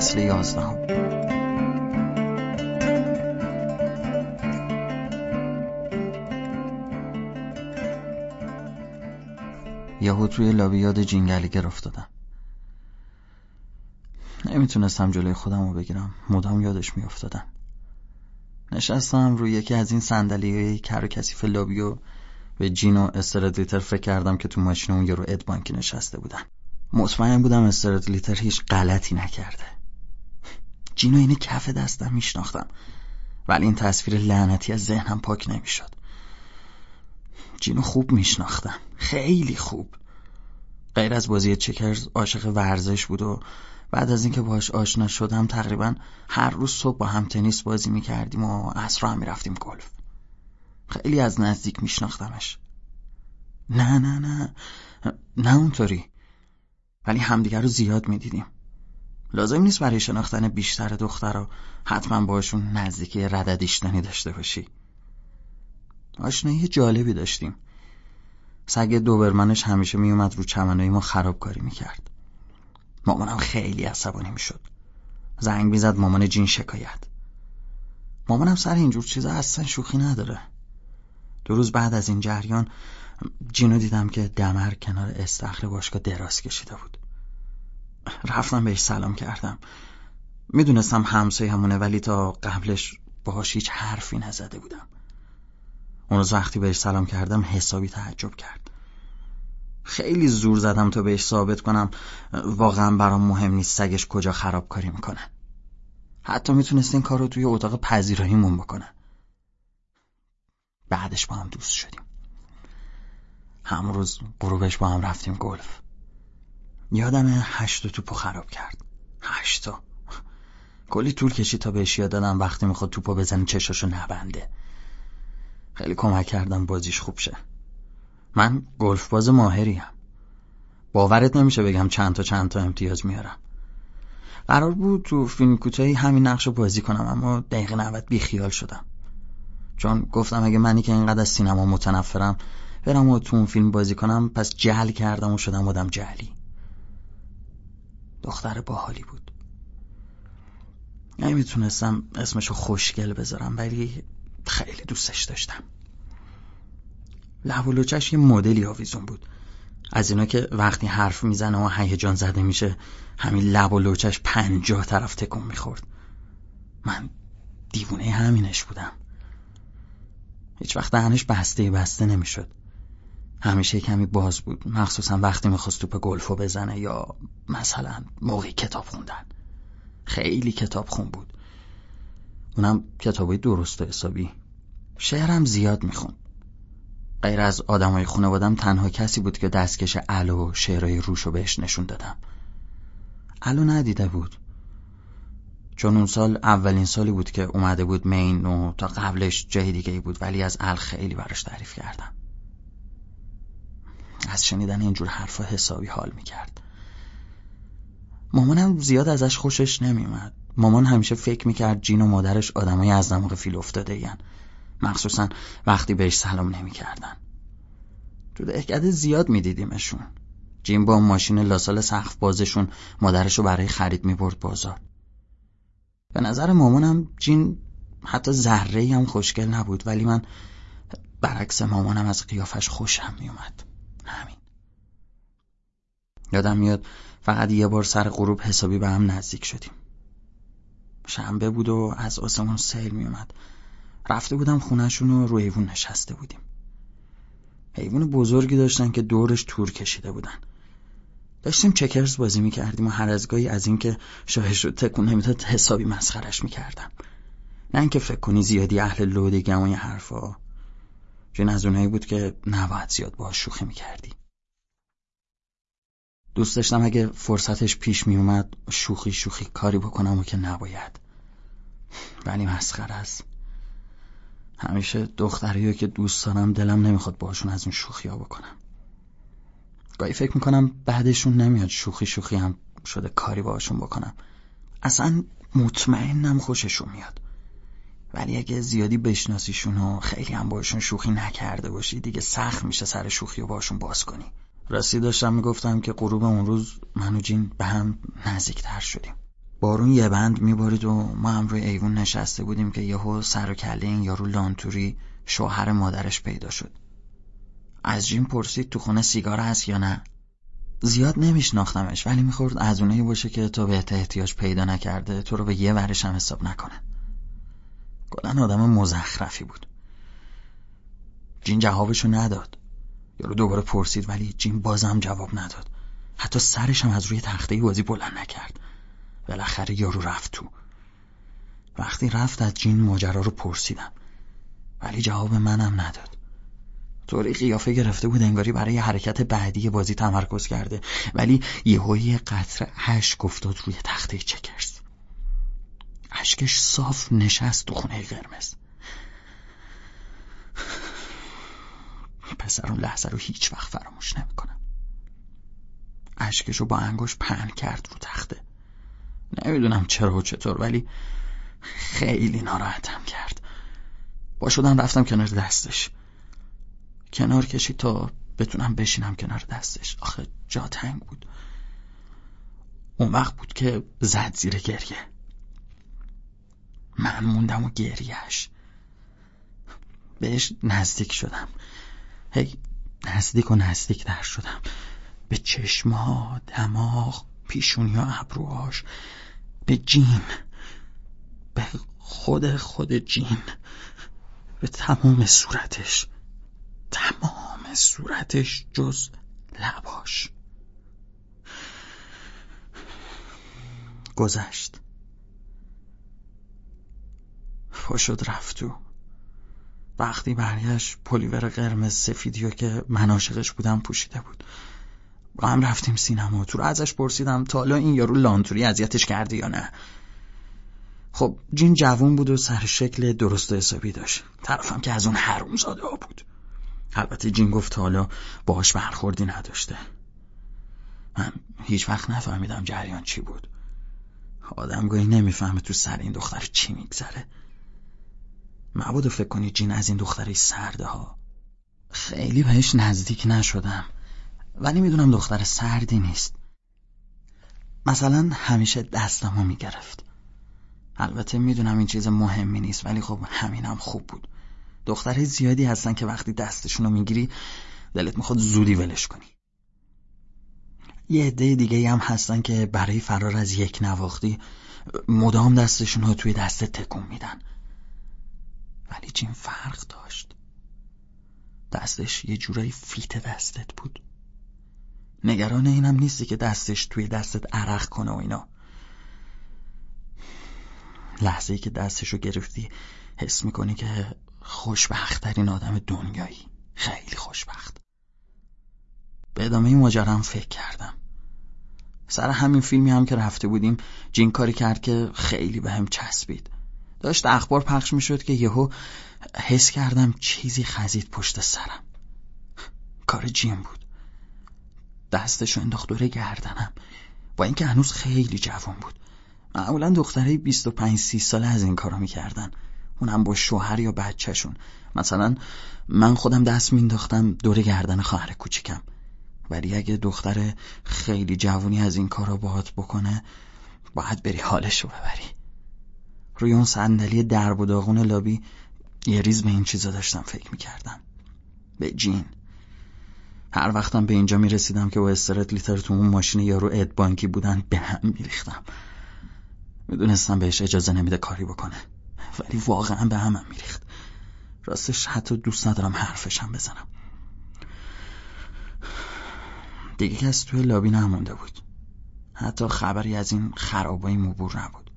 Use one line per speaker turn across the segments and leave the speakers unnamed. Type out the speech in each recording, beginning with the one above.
فصل یازدهم. یهو توی لابی یاد جینگلیگر افتادم نمی‌تونستم جلوی خودم رو بگیرم. مدام یادش میافتادم نشستم روی یکی از این صندلی کر و کثیف لابی و به جین و استرادلیتر فکر کردم که تو ماشین اون یارو ادبانکی نشسته بودن. مطمئن بودم استرادلیتر هیچ غلطی نکرده. جینو اینه کف دستم میشناختم. ولی این تصویر لعنتی از ذهنم پاک نمی‌شد. جینو خوب میشناختم. خیلی خوب. غیر از بازی چکرز عاشق ورزش بود و بعد از اینکه باهاش آشنا شدم تقریبا هر روز صبح با هم تنیس بازی می‌کردیم و عصر هم می‌رفتیم گلف. خیلی از نزدیک میشناختمش. نه نه نه. نه اونطوری. ولی همدیگر رو زیاد می‌دیدیم. لازم نیست برای شناختن بیشتر دختر رو حتما باشون نزدیکی رددیشتنی داشته باشی. آشنایی جالبی داشتیم. سگ دوبرمنش همیشه میومد رو چمنهای ما خرابکاری می‌کرد. مامانم خیلی عصبانی می‌شد. زنگ می‌زد مامان جین شکایت. مامانم سر اینجور چیزا اصلا شوخی نداره. دو روز بعد از این جریان جینو دیدم که دمر کنار استخر باشگاه دراز کشیده بود. رفتم بهش سلام کردم. می‌دونستم همسایه همونه ولی تا قبلش باهاش هیچ حرفی نزده بودم. اون روز وقتی بهش سلام کردم حسابی تعجب کرد. خیلی زور زدم تا بهش ثابت کنم واقعا برام مهم نیست سگش کجا خرابکاری می‌کنه. حتی می‌تونست این کار رو توی اتاق پذیراییمون بکنه. بعدش با هم دوست شدیم. همون روز غروبش با هم رفتیم گلف. یادم هشت توپو خراب کرد. هشتا کلی طول کشید تا بهش یاد دادم وقتی می‌خواد توپو بزنه چشاشو نبنده. خیلی کمک کردم بازیش خوب شه. من گلف باز ماهریم. باورت نمیشه بگم چند تا چند تا امتیاز میارم. قرار بود تو فیلم کوتاهی همین نقش بازی کنم اما دقیقه 90 بیخیال شدم. چون گفتم اگه منی که اینقدر از سینما متنفرم برم و تو اون فیلم بازی کنم پس جهل کردم و شدم آدم جهلی. دختر باحالی بود. نمی‌تونستم اسمشو خوشگل بذارم ولی خیلی دوستش داشتم. لب و یه مدلی آویزون بود. از اینا که وقتی حرف می‌زنه و هیجان زده میشه همین لب و لوچش پنجاه طرف تکون می‌خورد. من دیوونه همینش بودم. هیچ وقت دهنش بسته بسته نمی‌شد. همیشه کمی باز بود. مخصوصا وقتی می‌خواست توپ گلفو بزنه یا مثلا موقعی کتاب خوندن. خیلی کتاب خون بود. اونم کتابای درست و حسابی. شعرم زیاد می‌خوند. غیر از آدمای خانوادم تنها کسی بود که دستکش الو و شعرهای روشو بهش نشون دادم. الو ندیده بود. چون اون سال اولین سالی بود که اومده بود مین و تا قبلش جای دیگه بود ولی از ال خیلی براش تعریف کردم. از شنیدن اینجور حرفا حسابی حال می‌کرد. مامانم زیاد ازش خوشش نمیومد مامان همیشه فکر می‌کرد جین و مادرش آدمای از دماغ فیل افتاده این. مخصوصا وقتی بهش سلام نمی‌کردن. تو دهکده زیاد میدیدیمشون. جین با ماشین لاسال سقف بازشون مادرشو برای خرید می‌برد بازار. به نظر مامانم جین حتی ذره هم خوشگل نبود ولی من برعکس مامانم از قیافش خوشم میومد همین. یادم میاد فقط یه بار سر غروب حسابی به هم نزدیک شدیم. شنبه بود و از آسمون سیل میومد رفته بودم خونهشون و رو حیوون نشسته بودیم. حیوان بزرگی داشتن که دورش تور کشیده بودن. داشتیم چکرز بازی می‌کردیم و هر از گاهی از اینکه شاهش رو تکون نمی‌داد حسابی مسخرش می‌کردم. نه اینکه فکر کنی زیادی اهل لودگم و حرفا. چون از اونایی بود که نباید زیاد باهاش شوخی می‌کردی. دوست داشتم اگه فرصتش پیش میومد شوخی شوخی کاری بکنم و که نباید. ولی مسخره است. همیشه دختریو که دوست دارم دلم نمی‌خواد باشون از اون شوخی ها بکنم. گاهی فکر می‌کنم بعدشون نمیاد شوخی شوخی هم شده کاری باشون بکنم. اصلا مطمئنم خوششون میاد. ولی اگه زیادی بشناسیشون و خیلی هم باشون شوخی نکرده باشی دیگه سخت میشه سر شوخی و باشون باز کنی. راستی داشتم می‌گفتم که غروب اون روز من و جین به هم نزدیکتر شدیم. بارون یه بند میبارید و ما هم روی ایوون نشسته بودیم که یهو سر و کله این یارو لانتوری شوهر مادرش پیدا شد. از جیم پرسید تو خونه سیگار هست یا نه؟ زیاد نمیشناختمش ولی می‌خورد از اونایی باشه که تو به احتیاج پیدا نکرده تو رو به یه ورش هم حساب نکنه کلا آدم مزخرفی بود. جین جوابشو نداد. یارو دوباره پرسید ولی جین بازم جواب نداد. حتی سرش هم از روی تخته بازی بلند نکرد. بالاخره یارو رفت تو. وقتی رفت از جین ماجرا رو پرسیدم. ولی جواب منم نداد. طوری قیافه گرفته بود انگاری برای حرکت بعدی بازی تمرکز کرده. ولی یهویی قطر اشک افتاد روی تخته چکرز اشکش صاف نشست تو خونه قرمز. پسر اون لحظه رو هیچ وقت فراموش نمی‌کنم اشکش رو با انگوش پهن کرد رو تخته. نمی‌دونم چرا و چطور ولی خیلی ناراحتم کرد. با شدم رفتم کنار دستش. کنار کشید تا بتونم بشینم کنار دستش. آخه جا تنگ بود. اون وقت بود که زد زیر گریه. من موندم و گریهش بهش نزدیک شدم. هی نزدیک و نزدیک در شدم. به چشمها دماغ پیشونی و ابروهاش. به جین. به خود خود جین. به تمام صورتش. تمام صورتش جز لباش. گذشت. پا شد رفت تو. وقتی برگشت پلیور قرمز سفیدیو که من عاشقش بودم پوشیده بود. با هم رفتیم سینما. تو رو ازش پرسیدم تا حالا این یارو لانتوری اذیتش کرده یا نه. خب جین جوون بود و سر شکل درست و حسابی داشت. طرفم که از اون حروم زاده ها بود. البته جین گفت حالا باش برخوردی نداشته. من هیچ وقت نفهمیدم جریان چی بود. آدم گویی نمی‌فهمه تو سر این دختر چی میگذره. مبادا فکر کنی جین از این دختری سرده ها خیلی بهش نزدیک نشدم. ولی می‌دونم دختر سردی نیست. مثلا همیشه دستمو می‌گرفت. البته می‌دونم این چیز مهمی نیست ولی خب همینم خوب بود. دخترهای زیادی هستن که وقتی دستشون می‌گیری دلت می‌خواد زودی ولش کنی. یه عده دیگه هم هستن که برای فرار از یک نواختی مدام دستشون رو توی دست تکون میدن. ولی جین فرق داشت. دستش یه جورایی فیت دستت بود. نگران اینم نیستی که دستش توی دستت عرق کنه و اینا. لحظه ای که دستشو گرفتی حس می‌کنی که خوشبختترین آدم دنیایی. خیلی خوشبخت. به ادامه این ماجرم فکر کردم. سر همین فیلمی هم که رفته بودیم جین کاری کرد که خیلی به هم چسبید. داشت اخبار پخش می‌شد که یهو حس کردم چیزی خزید پشت سرم. کار جین بود. دستشو انداخت دور گردنم. با اینکه هنوز خیلی جوان بود. معمولا دخترای 25 30 ساله از این کارا می‌کردن. اونم با شوهر یا بچهشون. مثلا من خودم دست مینداختم دور گردن خواهر کوچیکم. ولی اگه دختر خیلی جوانی از این کارا باهات بکنه باید بری حالشو ببری. روی اون صندلی درب و داغون لابی یه ریز به این چیزا داشتم فکر می‌کردم. به جین. هر وقتم به اینجا می‌رسیدم که با استرت لیتر تو اون ماشین یارو اد بانکی بودن به هم میریختم. می‌دونستم بهش اجازه نمیده کاری بکنه. ولی واقعا به همم میریخت. راستش حتی دوست ندارم حرفشم بزنم. دیگه کس توی لابی نمونده بود. حتی خبری از این خرابایی مبور نبود.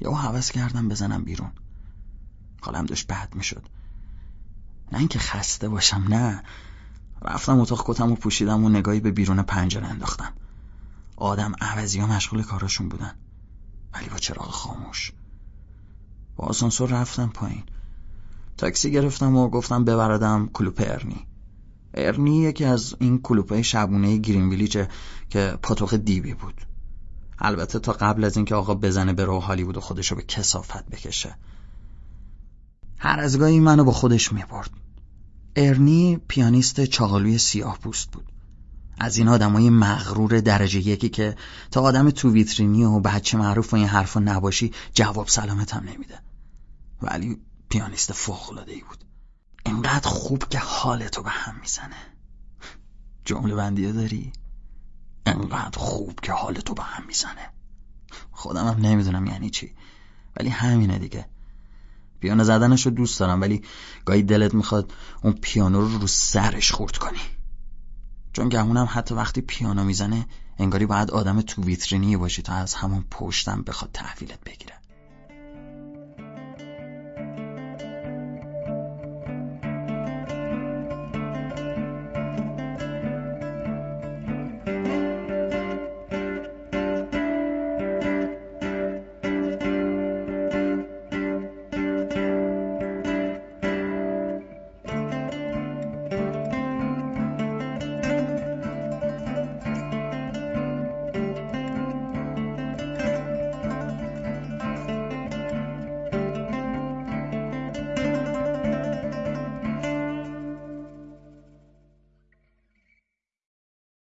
یا حوض کردم بزنم بیرون. حالم داشت بد می‌شد. نه اینکه خسته باشم نه. رفتم اتاق کتم و پوشیدم و نگاهی به بیرون پنجره انداختم. آدم عوضی ها مشغول کاراشون بودن. ولی با چراغ خاموش. با آسانسور رفتم پایین. تاکسی گرفتم و گفتم ببردم کلوپ ارنی. ارنی یکی از این کلوپای شبونه گرین ویلیجه که پاتوق دیوی بود. البته تا قبل از اینکه آقا بزنه به روحالی بود و خودشو به کسافت بکشه. هر از گاهی منو با خودش می‌برد. ارنی پیانیست چاقالوی سیاه پوست بود. از این آدمای مغرور درجه یکی که تا آدم تو ویترینی و بچه معروف و این حرفا نباشی جواب سلامت هم نمیده. ولی پیانیست ای بود. اینقدر خوب که حالتو به هم می‌زنه. جمله بندیه داری؟ انقدر خوب که حالتو به هم می‌زنه. خودم هم نمی‌دونم یعنی چی. ولی همینه دیگه. پیانو زدنش رو دوست دارم ولی گاهی دلت می‌خواد اون پیانو رو رو سرش خورد کنی. چون گمونم حتی وقتی پیانو می‌زنه انگاری باید آدم تو ویترینی باشی تا از همون پشتم بخواد تحویلت بگیره.